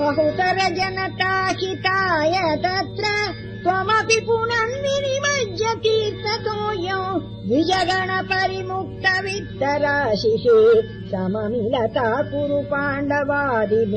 बहु हिताय तत्र त्वमपि पुनर्विनिमज्जति ततोऽयं द्विजगण परिमुक्त वित्तराशिः सममिलता कुरु पाण्डवादिनेत्रेः